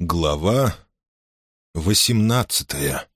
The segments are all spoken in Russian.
Глава восемнадцатая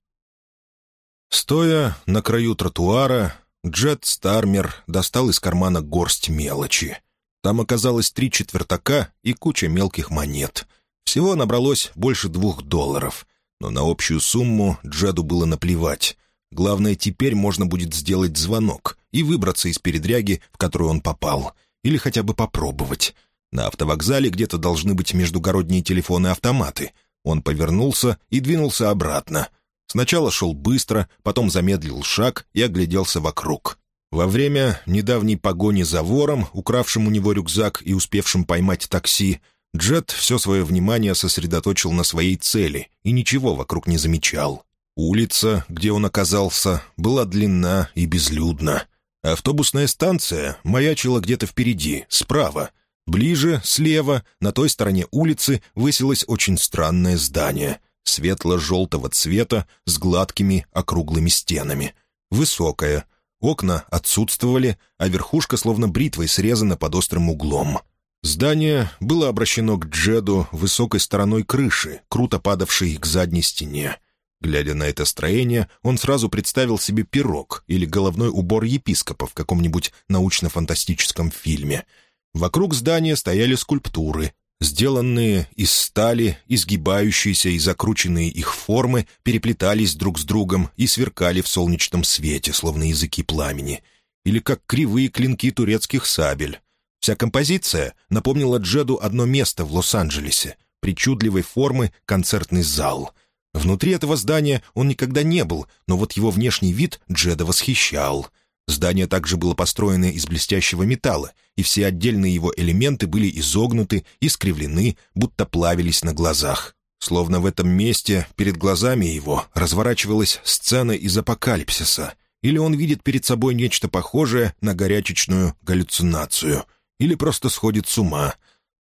Стоя на краю тротуара, Джет Стармер достал из кармана горсть мелочи. Там оказалось три четвертака и куча мелких монет. Всего набралось больше двух долларов. Но на общую сумму Джеду было наплевать. Главное, теперь можно будет сделать звонок и выбраться из передряги, в которую он попал. Или хотя бы попробовать. На автовокзале где-то должны быть междугородние телефоны-автоматы. Он повернулся и двинулся обратно. Сначала шел быстро, потом замедлил шаг и огляделся вокруг. Во время недавней погони за вором, укравшим у него рюкзак и успевшим поймать такси, Джет все свое внимание сосредоточил на своей цели и ничего вокруг не замечал. Улица, где он оказался, была длинна и безлюдна. Автобусная станция маячила где-то впереди, справа, Ближе, слева, на той стороне улицы, высилось очень странное здание, светло-желтого цвета, с гладкими округлыми стенами. Высокое. Окна отсутствовали, а верхушка словно бритвой срезана под острым углом. Здание было обращено к Джеду высокой стороной крыши, круто падавшей к задней стене. Глядя на это строение, он сразу представил себе пирог или головной убор епископа в каком-нибудь научно-фантастическом фильме — Вокруг здания стояли скульптуры, сделанные из стали, изгибающиеся и закрученные их формы переплетались друг с другом и сверкали в солнечном свете, словно языки пламени, или как кривые клинки турецких сабель. Вся композиция напомнила Джеду одно место в Лос-Анджелесе — причудливой формы концертный зал. Внутри этого здания он никогда не был, но вот его внешний вид Джеда восхищал — Здание также было построено из блестящего металла, и все отдельные его элементы были изогнуты и скривлены, будто плавились на глазах. Словно в этом месте перед глазами его разворачивалась сцена из апокалипсиса, или он видит перед собой нечто похожее на горячечную галлюцинацию, или просто сходит с ума.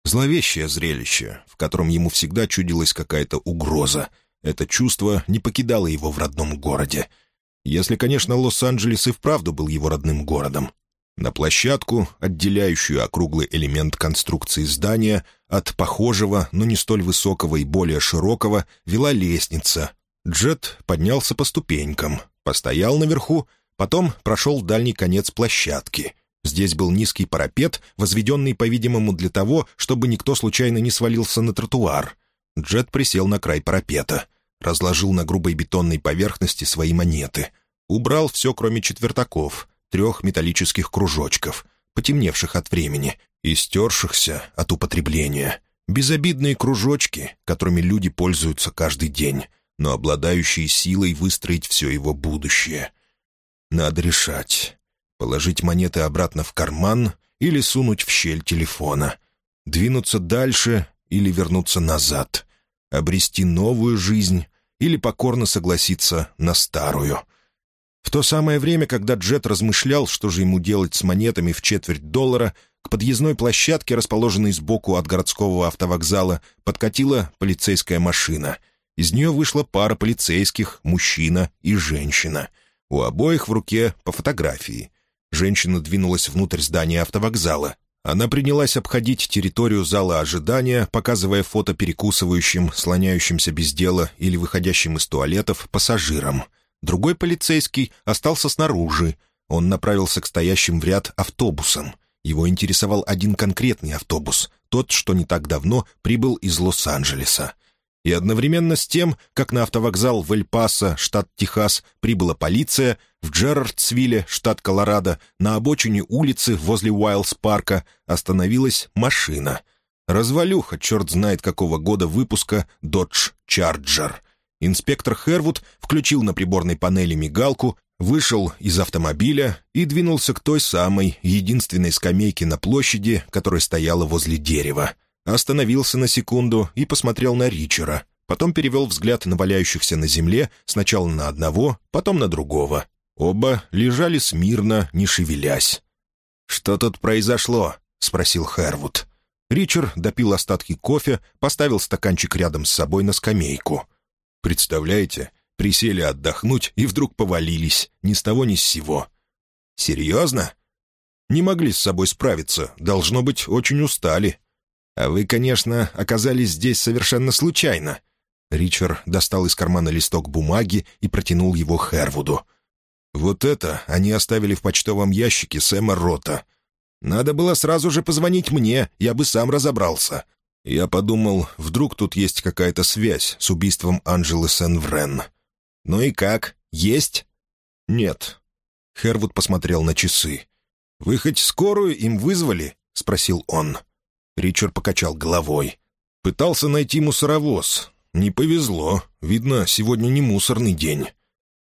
Зловещее зрелище, в котором ему всегда чудилась какая-то угроза. Это чувство не покидало его в родном городе — если, конечно, Лос-Анджелес и вправду был его родным городом. На площадку, отделяющую округлый элемент конструкции здания от похожего, но не столь высокого и более широкого, вела лестница. Джет поднялся по ступенькам, постоял наверху, потом прошел дальний конец площадки. Здесь был низкий парапет, возведенный, по-видимому, для того, чтобы никто случайно не свалился на тротуар. Джет присел на край парапета — разложил на грубой бетонной поверхности свои монеты. Убрал все, кроме четвертаков, трех металлических кружочков, потемневших от времени и стершихся от употребления. Безобидные кружочки, которыми люди пользуются каждый день, но обладающие силой выстроить все его будущее. Надо решать. Положить монеты обратно в карман или сунуть в щель телефона. Двинуться дальше или вернуться назад обрести новую жизнь или покорно согласиться на старую. В то самое время, когда Джет размышлял, что же ему делать с монетами в четверть доллара, к подъездной площадке, расположенной сбоку от городского автовокзала, подкатила полицейская машина. Из нее вышла пара полицейских, мужчина и женщина. У обоих в руке по фотографии. Женщина двинулась внутрь здания автовокзала, она принялась обходить территорию зала ожидания, показывая фото перекусывающим, слоняющимся без дела или выходящим из туалетов пассажирам. Другой полицейский остался снаружи. Он направился к стоящим в ряд автобусам. Его интересовал один конкретный автобус, тот, что не так давно прибыл из Лос-Анджелеса. И одновременно с тем, как на автовокзал в Эль-Пасо, штат Техас, прибыла полиция, в Джерардсвилле, штат Колорадо, на обочине улицы возле Уайлдс-парка остановилась машина. Развалюха, черт знает какого года выпуска, Dodge Charger. Инспектор Хервуд включил на приборной панели мигалку, вышел из автомобиля и двинулся к той самой, единственной скамейке на площади, которая стояла возле дерева остановился на секунду и посмотрел на Ричера, потом перевел взгляд на валяющихся на земле, сначала на одного, потом на другого. Оба лежали смирно, не шевелясь. «Что тут произошло?» — спросил Хэрвуд. Ричард допил остатки кофе, поставил стаканчик рядом с собой на скамейку. «Представляете, присели отдохнуть и вдруг повалились, ни с того ни с сего». «Серьезно?» «Не могли с собой справиться, должно быть, очень устали. «А вы, конечно, оказались здесь совершенно случайно». Ричард достал из кармана листок бумаги и протянул его Хервуду. «Вот это они оставили в почтовом ящике Сэма Рота. Надо было сразу же позвонить мне, я бы сам разобрался. Я подумал, вдруг тут есть какая-то связь с убийством Анжелы Сен-Врен. Ну и как? Есть?» «Нет». Хервуд посмотрел на часы. «Вы хоть скорую им вызвали?» — спросил он. Ричард покачал головой. «Пытался найти мусоровоз. Не повезло. Видно, сегодня не мусорный день».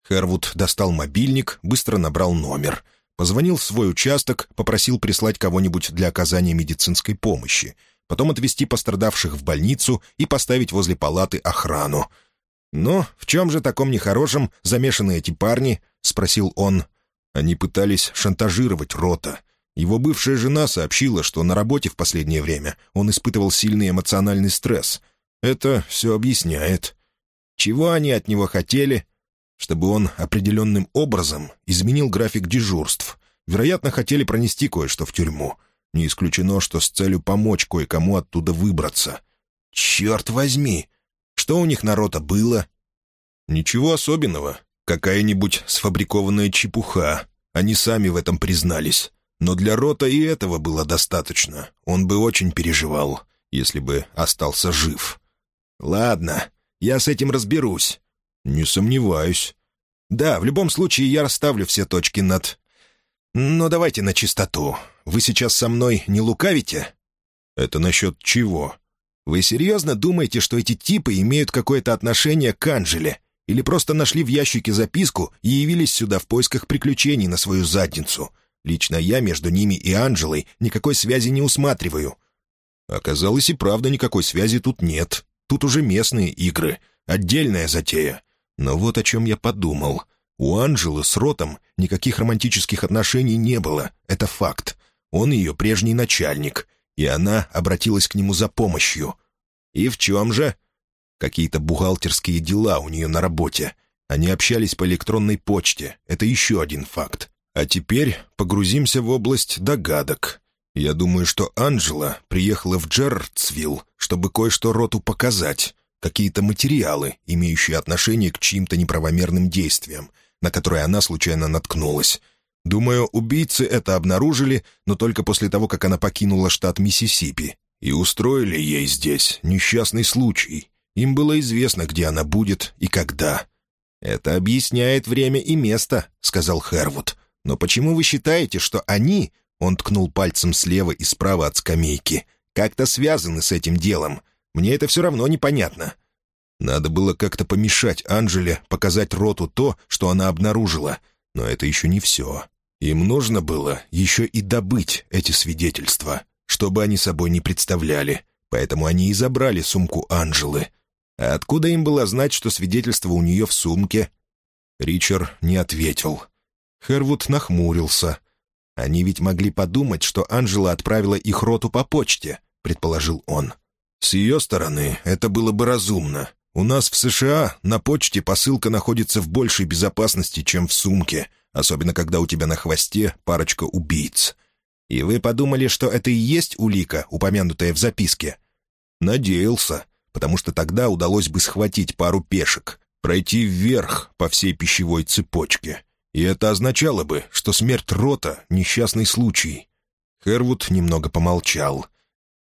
Хервуд достал мобильник, быстро набрал номер. Позвонил в свой участок, попросил прислать кого-нибудь для оказания медицинской помощи. Потом отвезти пострадавших в больницу и поставить возле палаты охрану. «Но в чем же таком нехорошем замешаны эти парни?» — спросил он. Они пытались шантажировать Рота. Его бывшая жена сообщила, что на работе в последнее время он испытывал сильный эмоциональный стресс. Это все объясняет. Чего они от него хотели? Чтобы он определенным образом изменил график дежурств. Вероятно, хотели пронести кое-что в тюрьму. Не исключено, что с целью помочь кое-кому оттуда выбраться. «Черт возьми! Что у них на рота было?» «Ничего особенного. Какая-нибудь сфабрикованная чепуха. Они сами в этом признались. Но для Рота и этого было достаточно. Он бы очень переживал, если бы остался жив. «Ладно, я с этим разберусь». «Не сомневаюсь». «Да, в любом случае я расставлю все точки над...» «Но давайте на чистоту. Вы сейчас со мной не лукавите?» «Это насчет чего?» «Вы серьезно думаете, что эти типы имеют какое-то отношение к Анжеле? Или просто нашли в ящике записку и явились сюда в поисках приключений на свою задницу. Лично я между ними и Анжелой никакой связи не усматриваю. Оказалось, и правда никакой связи тут нет. Тут уже местные игры, отдельная затея. Но вот о чем я подумал. У Анжелы с Ротом никаких романтических отношений не было, это факт. Он ее прежний начальник, и она обратилась к нему за помощью. И в чем же? Какие-то бухгалтерские дела у нее на работе. Они общались по электронной почте. Это еще один факт. А теперь погрузимся в область догадок. Я думаю, что Анжела приехала в Джерардсвилл, чтобы кое-что Роту показать. Какие-то материалы, имеющие отношение к чьим-то неправомерным действиям, на которые она случайно наткнулась. Думаю, убийцы это обнаружили, но только после того, как она покинула штат Миссисипи. И устроили ей здесь несчастный случай. Им было известно, где она будет и когда. «Это объясняет время и место», — сказал Хервуд. «Но почему вы считаете, что они...» — он ткнул пальцем слева и справа от скамейки. «Как-то связаны с этим делом. Мне это все равно непонятно». Надо было как-то помешать Анжеле показать Роту то, что она обнаружила. Но это еще не все. Им нужно было еще и добыть эти свидетельства, чтобы они собой не представляли. Поэтому они и забрали сумку Анжелы. А откуда им было знать, что свидетельство у нее в сумке? Ричард не ответил. Хервуд нахмурился. «Они ведь могли подумать, что Анжела отправила их роту по почте», — предположил он. «С ее стороны это было бы разумно. У нас в США на почте посылка находится в большей безопасности, чем в сумке, особенно когда у тебя на хвосте парочка убийц. И вы подумали, что это и есть улика, упомянутая в записке?» «Надеялся потому что тогда удалось бы схватить пару пешек, пройти вверх по всей пищевой цепочке. И это означало бы, что смерть Рота — несчастный случай. Хервуд немного помолчал.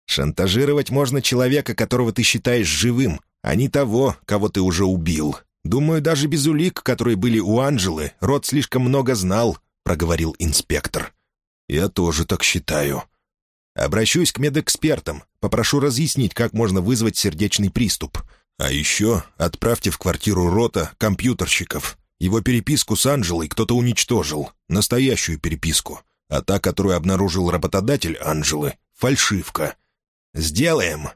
«Шантажировать можно человека, которого ты считаешь живым, а не того, кого ты уже убил. Думаю, даже без улик, которые были у Анжелы, Рот слишком много знал», — проговорил инспектор. «Я тоже так считаю», Обращусь к медэкспертам, попрошу разъяснить, как можно вызвать сердечный приступ. А еще отправьте в квартиру Рота компьютерщиков. Его переписку с Анжелой кто-то уничтожил, настоящую переписку. А та, которую обнаружил работодатель Анжелы, — фальшивка. «Сделаем!»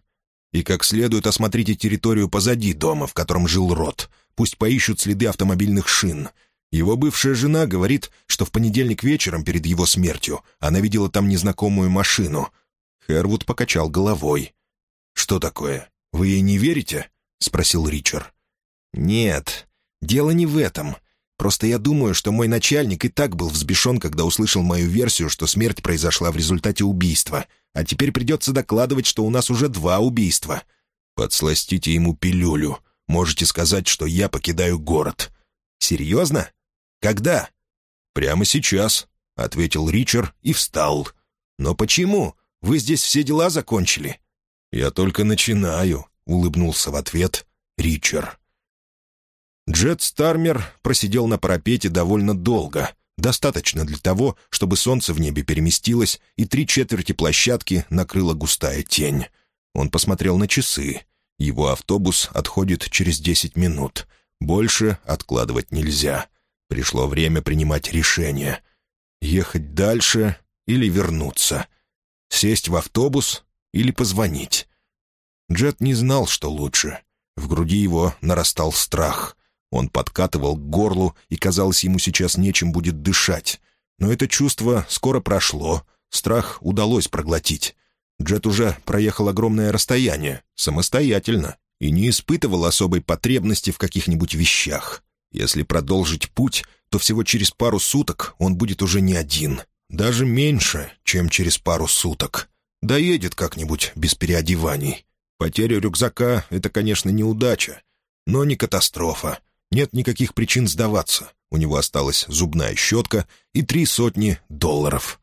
И как следует осмотрите территорию позади дома, в котором жил Рот. Пусть поищут следы автомобильных шин. Его бывшая жена говорит, что в понедельник вечером перед его смертью она видела там незнакомую машину. Хервуд покачал головой. «Что такое? Вы ей не верите?» — спросил Ричард. «Нет, дело не в этом. Просто я думаю, что мой начальник и так был взбешен, когда услышал мою версию, что смерть произошла в результате убийства. А теперь придется докладывать, что у нас уже два убийства. Подсластите ему пилюлю. Можете сказать, что я покидаю город. Серьезно? Когда? Прямо сейчас, — ответил Ричард и встал. Но почему? Вы здесь все дела закончили. Я только начинаю, — улыбнулся в ответ Ричард. Джет Стармер просидел на парапете довольно долго, достаточно для того, чтобы солнце в небе переместилось, и три четверти площадки накрыла густая тень. Он посмотрел на часы. Его автобус отходит через десять минут. Больше откладывать нельзя. Пришло время принимать решение. Ехать дальше или вернуться. Сесть в автобус или позвонить. Джет не знал, что лучше. В груди его нарастал страх. Он подкатывал к горлу, и, казалось, ему сейчас нечем будет дышать. Но это чувство скоро прошло, страх удалось проглотить. Джет уже проехал огромное расстояние, самостоятельно, и не испытывал особой потребности в каких-нибудь вещах. Если продолжить путь, то всего через пару суток он будет уже не один. Даже меньше, чем через пару суток. Доедет как-нибудь без переодеваний. Потеря рюкзака — это, конечно, неудача, но не катастрофа. Нет никаких причин сдаваться. У него осталась зубная щетка и три сотни долларов.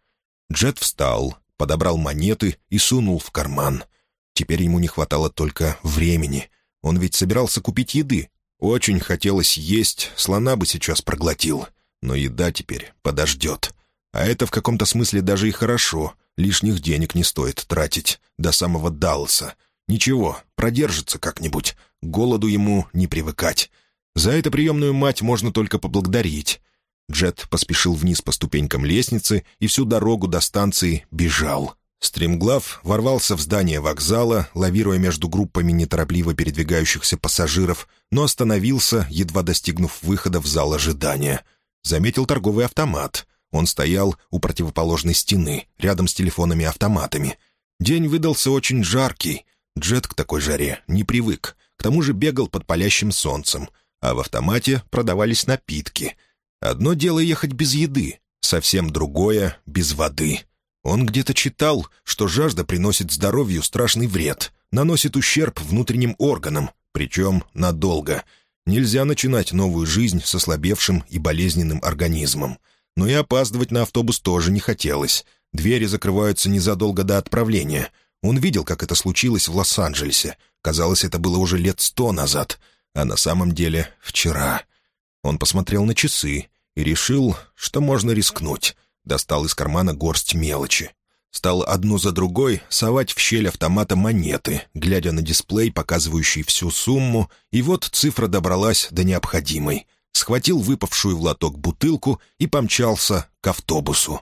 Джет встал, подобрал монеты и сунул в карман. Теперь ему не хватало только времени. Он ведь собирался купить еды. Очень хотелось есть, слона бы сейчас проглотил. Но еда теперь подождет. А это в каком-то смысле даже и хорошо. Лишних денег не стоит тратить. До самого Далласа. Ничего, продержится как-нибудь. Голоду ему не привыкать. За это приемную мать можно только поблагодарить. Джет поспешил вниз по ступенькам лестницы и всю дорогу до станции бежал. Стремглав ворвался в здание вокзала, лавируя между группами неторопливо передвигающихся пассажиров, но остановился, едва достигнув выхода в зал ожидания. Заметил торговый автомат. Он стоял у противоположной стены, рядом с телефонами-автоматами. День выдался очень жаркий. Джет к такой жаре не привык. К тому же бегал под палящим солнцем — а в автомате продавались напитки. Одно дело ехать без еды, совсем другое — без воды. Он где-то читал, что жажда приносит здоровью страшный вред, наносит ущерб внутренним органам, причем надолго. Нельзя начинать новую жизнь с ослабевшим и болезненным организмом. Но и опаздывать на автобус тоже не хотелось. Двери закрываются незадолго до отправления. Он видел, как это случилось в Лос-Анджелесе. Казалось, это было уже лет сто назад — а на самом деле вчера. Он посмотрел на часы и решил, что можно рискнуть. Достал из кармана горсть мелочи. Стал одну за другой совать в щель автомата монеты, глядя на дисплей, показывающий всю сумму, и вот цифра добралась до необходимой. Схватил выпавшую в лоток бутылку и помчался к автобусу.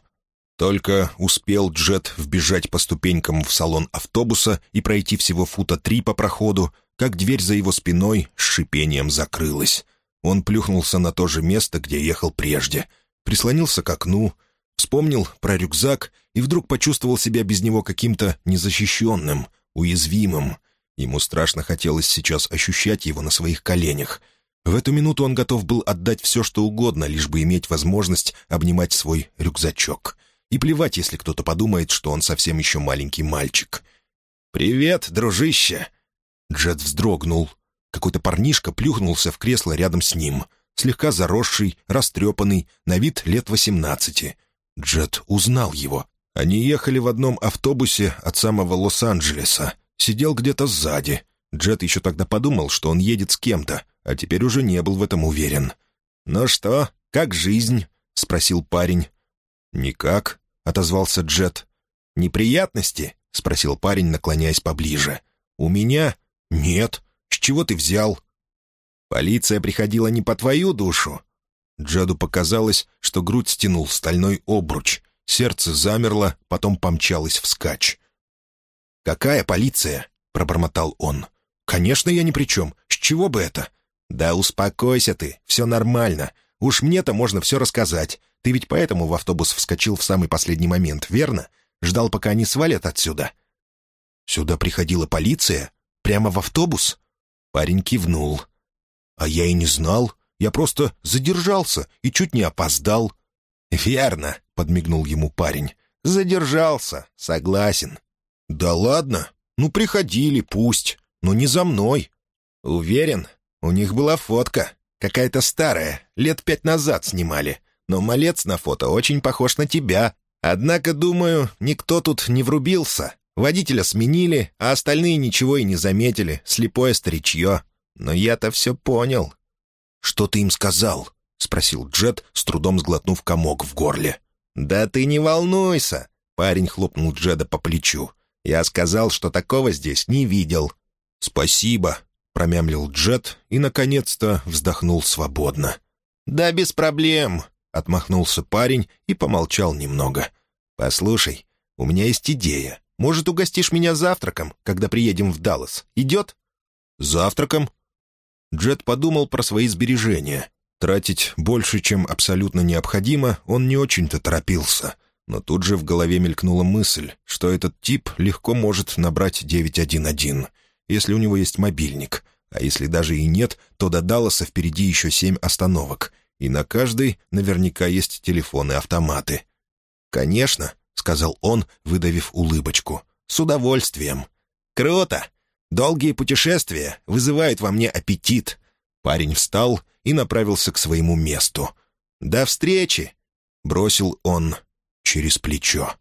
Только успел Джет вбежать по ступенькам в салон автобуса и пройти всего фута три по проходу, как дверь за его спиной с шипением закрылась. Он плюхнулся на то же место, где ехал прежде, прислонился к окну, вспомнил про рюкзак и вдруг почувствовал себя без него каким-то незащищенным, уязвимым. Ему страшно хотелось сейчас ощущать его на своих коленях. В эту минуту он готов был отдать все, что угодно, лишь бы иметь возможность обнимать свой рюкзачок. И плевать, если кто-то подумает, что он совсем еще маленький мальчик. «Привет, дружище!» Джет вздрогнул. Какой-то парнишка плюхнулся в кресло рядом с ним. Слегка заросший, растрепанный, на вид лет восемнадцати. Джет узнал его. Они ехали в одном автобусе от самого Лос-Анджелеса. Сидел где-то сзади. Джет еще тогда подумал, что он едет с кем-то, а теперь уже не был в этом уверен. «Ну что, как жизнь?» — спросил парень. «Никак», — отозвался Джет. «Неприятности?» — спросил парень, наклоняясь поближе. «У меня «Нет. С чего ты взял?» «Полиция приходила не по твою душу?» Джаду показалось, что грудь стянул стальной обруч. Сердце замерло, потом помчалось вскачь. «Какая полиция?» — пробормотал он. «Конечно, я ни при чем. С чего бы это?» «Да успокойся ты, все нормально. Уж мне-то можно все рассказать. Ты ведь поэтому в автобус вскочил в самый последний момент, верно? Ждал, пока они свалят отсюда». «Сюда приходила полиция?» Прямо в автобус?» Парень кивнул. «А я и не знал. Я просто задержался и чуть не опоздал». «Верно», — подмигнул ему парень. «Задержался, согласен». «Да ладно? Ну, приходили, пусть. Но не за мной». «Уверен, у них была фотка. Какая-то старая, лет пять назад снимали. Но малец на фото очень похож на тебя. Однако, думаю, никто тут не врубился. Водителя сменили, а остальные ничего и не заметили. Слепое старичье. Но я-то все понял». «Что ты им сказал?» — спросил Джет, с трудом сглотнув комок в горле. «Да ты не волнуйся!» — парень хлопнул Джеда по плечу. «Я сказал, что такого здесь не видел». «Спасибо», — промямлил Джет и, наконец-то, вздохнул свободно. «Да без проблем», — отмахнулся парень и помолчал немного. «Послушай, у меня есть идея. Может, угостишь меня завтраком, когда приедем в Даллас? Идет?» «Завтраком?» Джет подумал про свои сбережения. Тратить больше, чем абсолютно необходимо, он не очень-то торопился. Но тут же в голове мелькнула мысль, что этот тип легко может набрать 911, если у него есть мобильник. А если даже и нет, то до Далласа впереди еще семь остановок, и на каждой наверняка есть телефоны-автоматы. «Конечно», — сказал он, выдавив улыбочку, — «с удовольствием». «Круто! Долгие путешествия вызывают во мне аппетит». Парень встал и направился к своему месту. «До встречи!» — бросил он через плечо.